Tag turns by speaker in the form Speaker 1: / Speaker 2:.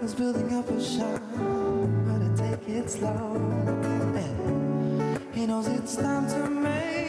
Speaker 1: Was building up a shine, but I take it slow. And he knows it's time to make.